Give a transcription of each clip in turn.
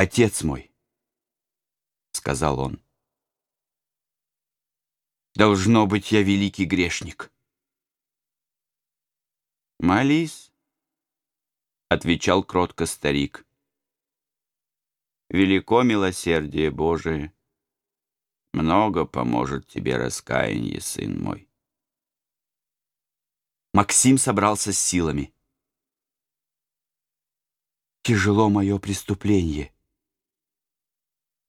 «Отец мой», — сказал он, — «должно быть, я великий грешник». «Молись», — отвечал кротко старик. «Велико милосердие Божие, много поможет тебе раскаяние, сын мой». Максим собрался с силами. «Тяжело мое преступление», —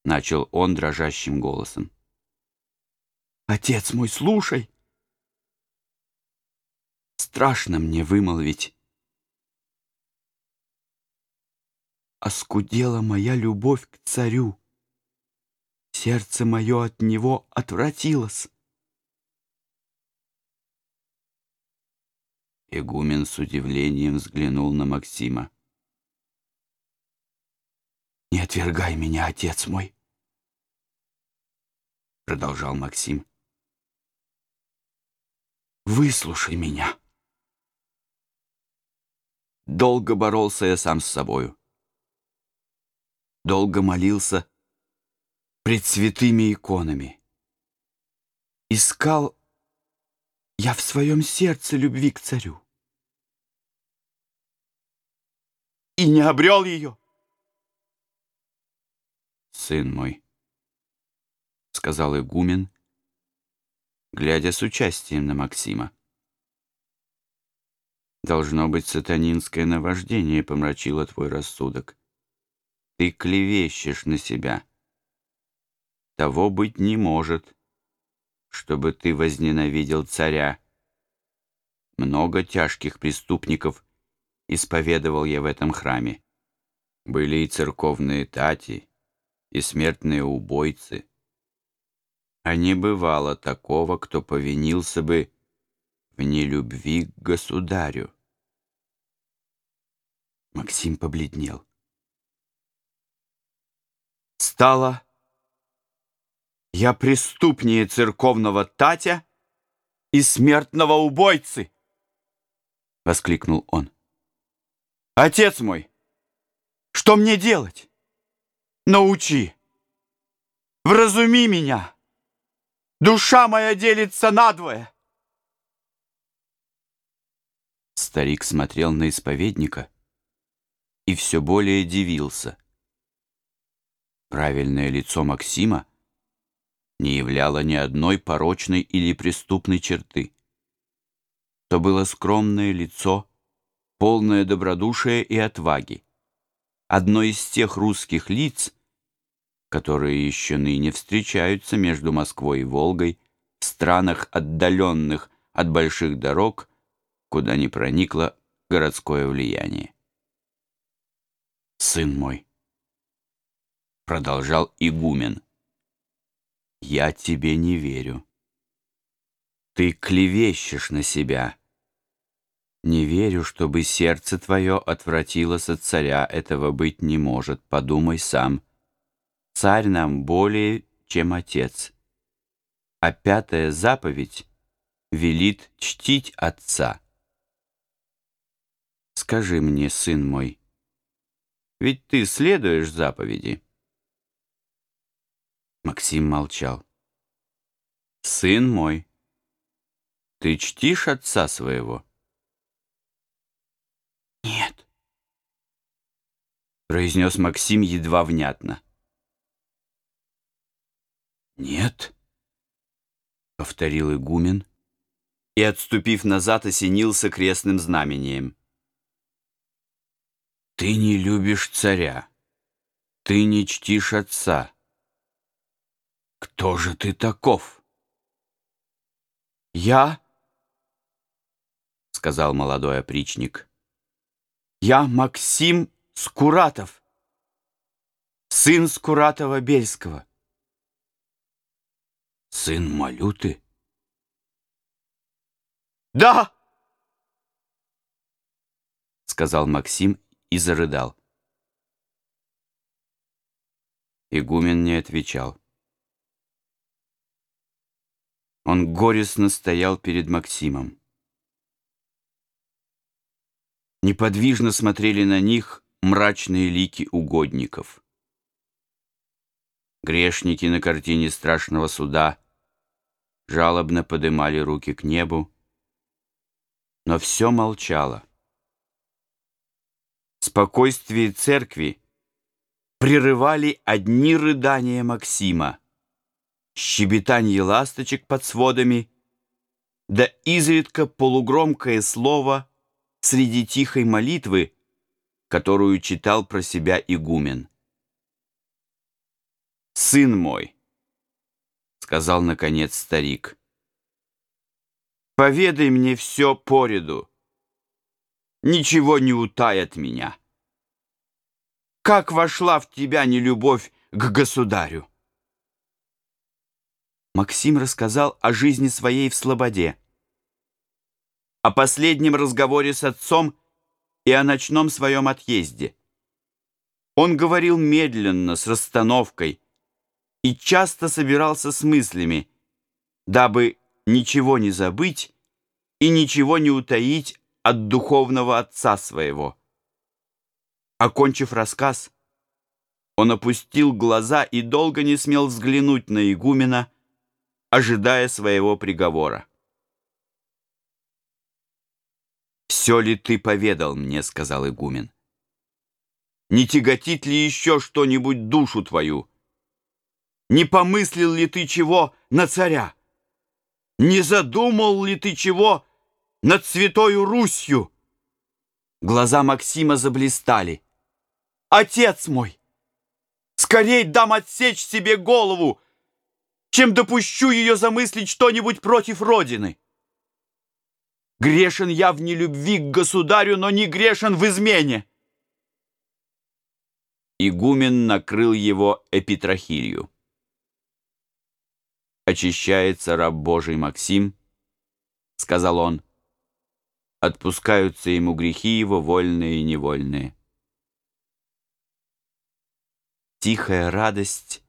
начал он дрожащим голосом. «Отец мой, слушай!» Страшно мне вымолвить. Оскудела моя любовь к царю. Сердце мое от него отвратилось. Игумен с удивлением взглянул на Максима. «Не отвергай меня, отец мой!» Продолжал Максим. «Выслушай меня!» Долго боролся я сам с собою. Долго молился пред святыми иконами. Искал я в своем сердце любви к царю. И не обрел ее сын мой, — сказал игумен, глядя с участием на Максима. Должно быть, сатанинское наваждение помрачило твой рассудок. Ты клевещешь на себя. Того быть не может, чтобы ты возненавидел царя. Много тяжких преступников исповедовал я в этом храме. Были и церковные тати, и смертные убойцы. А не бывало такого, кто повинился бы в нелюбви к государю. Максим побледнел. Стало, я преступнее церковного татя и смертного убойцы, — воскликнул он. Отец мой, что мне делать? Научи. Вразуми меня. Душа моя делится надвое. Старик смотрел на исповедника и все более дивился. Правильное лицо Максима не являло ни одной порочной или преступной черты. То было скромное лицо, полное добродушия и отваги. Одно из тех русских лиц, которые еще ныне встречаются между Москвой и Волгой в странах, отдаленных от больших дорог, куда не проникло городское влияние. «Сын мой», — продолжал игумен, — «я тебе не верю. Ты клевещешь на себя. Не верю, чтобы сердце твое отвратилось от царя, этого быть не может, подумай сам». Царь нам более, чем отец. А пятая заповедь велит чтить отца. Скажи мне, сын мой, ведь ты следуешь заповеди. Максим молчал. Сын мой, ты чтишь отца своего? Нет, произнес Максим едва внятно. «Нет», — повторил игумен и, отступив назад, осенился крестным знамением. «Ты не любишь царя, ты не чтишь отца. Кто же ты таков?» «Я», — сказал молодой опричник, — «я Максим Скуратов, сын Скуратова-Бельского». Сын Малюты? Да! Сказал Максим и зарыдал. Игумен не отвечал. Он горестно стоял перед Максимом. Неподвижно смотрели на них мрачные лики угодников. Грешники на картине страшного суда жалобно подымали руки к небу, но все молчало. Спокойствие церкви прерывали одни рыдания Максима, щебетанье ласточек под сводами, да изредка полугромкое слово среди тихой молитвы, которую читал про себя игумен. «Сын мой», — сказал, наконец, старик, — «поведай мне все пореду, ничего не утай от меня. Как вошла в тебя нелюбовь к государю?» Максим рассказал о жизни своей в Слободе, о последнем разговоре с отцом и о ночном своем отъезде. Он говорил медленно, с расстановкой, и часто собирался с мыслями, дабы ничего не забыть и ничего не утаить от духовного отца своего. Окончив рассказ, он опустил глаза и долго не смел взглянуть на игумена, ожидая своего приговора. «Все ли ты поведал мне?» — сказал игумен. «Не тяготит ли еще что-нибудь душу твою? Не помыслил ли ты чего на царя? Не задумал ли ты чего над святою Русью?» Глаза Максима заблистали. «Отец мой! Скорей дам отсечь себе голову, чем допущу ее замыслить что-нибудь против Родины!» Грешен я в нелюбви к государю, но не грешен в измене. Игумен накрыл его эпитрахилью. «Очищается раб Божий Максим», — сказал он. «Отпускаются ему грехи его, вольные и невольные». Тихая радость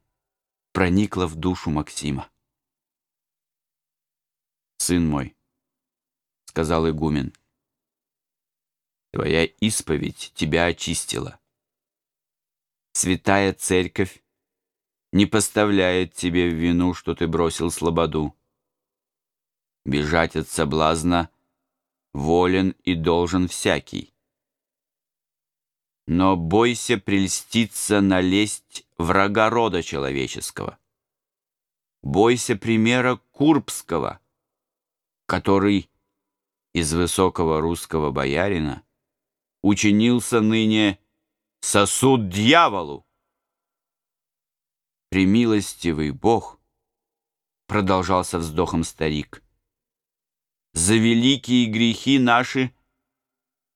проникла в душу Максима. «Сын мой», — сказал игумен. Твоя исповедь тебя очистила. Святая Церковь не поставляет тебе в вину, что ты бросил слободу. Бежать от соблазна волен и должен всякий. Но бойся прельститься на лесть врага рода человеческого. Бойся примера Курбского, который из высокого русского боярина учинился ныне сосуд дьяволу. Премилостивый Бог, продолжался вздохом старик, за великие грехи наши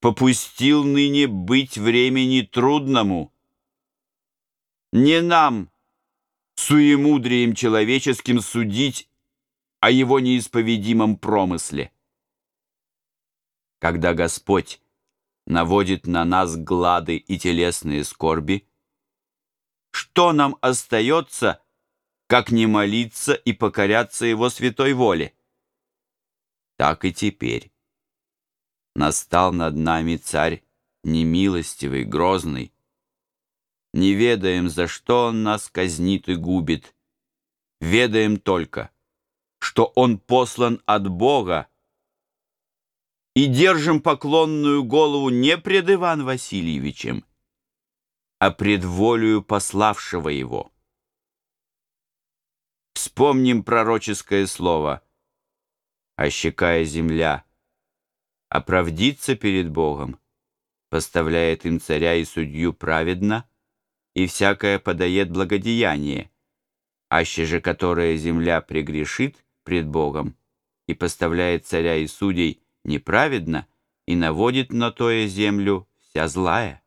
попустил ныне быть времени трудному. Не нам, суемудрием человеческим, судить о его неисповедимом промысле когда Господь наводит на нас глады и телесные скорби, что нам остается, как не молиться и покоряться Его святой воле? Так и теперь. Настал над нами царь немилостивый, грозный. Не ведаем, за что он нас казнит и губит. Ведаем только, что он послан от Бога, и держим поклонную голову не пред Иван Васильевичем, а пред волею пославшего его. Вспомним пророческое слово «Ощекая земля, оправдиться перед Богом, поставляет им царя и судью праведно, и всякое подает благодеяние, аще же которая земля прегрешит пред Богом и поставляет царя и судей неправедно и наводит на тое землю вся злая.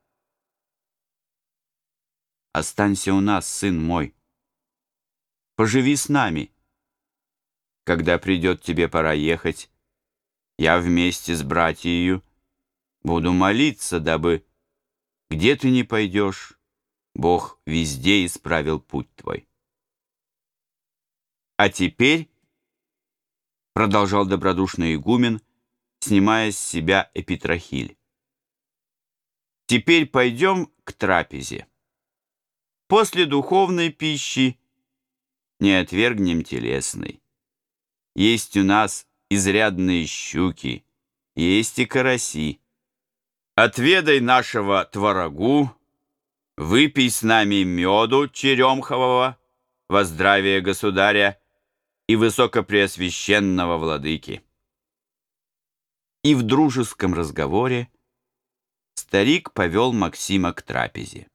Останься у нас, сын мой. Поживи с нами. Когда придет тебе пора ехать, я вместе с братьею буду молиться, дабы где ты не пойдешь, Бог везде исправил путь твой. А теперь, продолжал добродушный игумен, снимая с себя эпитрахиль. Теперь пойдем к трапезе. После духовной пищи не отвергнем телесный. Есть у нас изрядные щуки, есть и караси. Отведай нашего творогу, выпей с нами меду черемхового, во здравие государя и высокопреосвященного владыки. И в дружеском разговоре старик повел Максима к трапезе.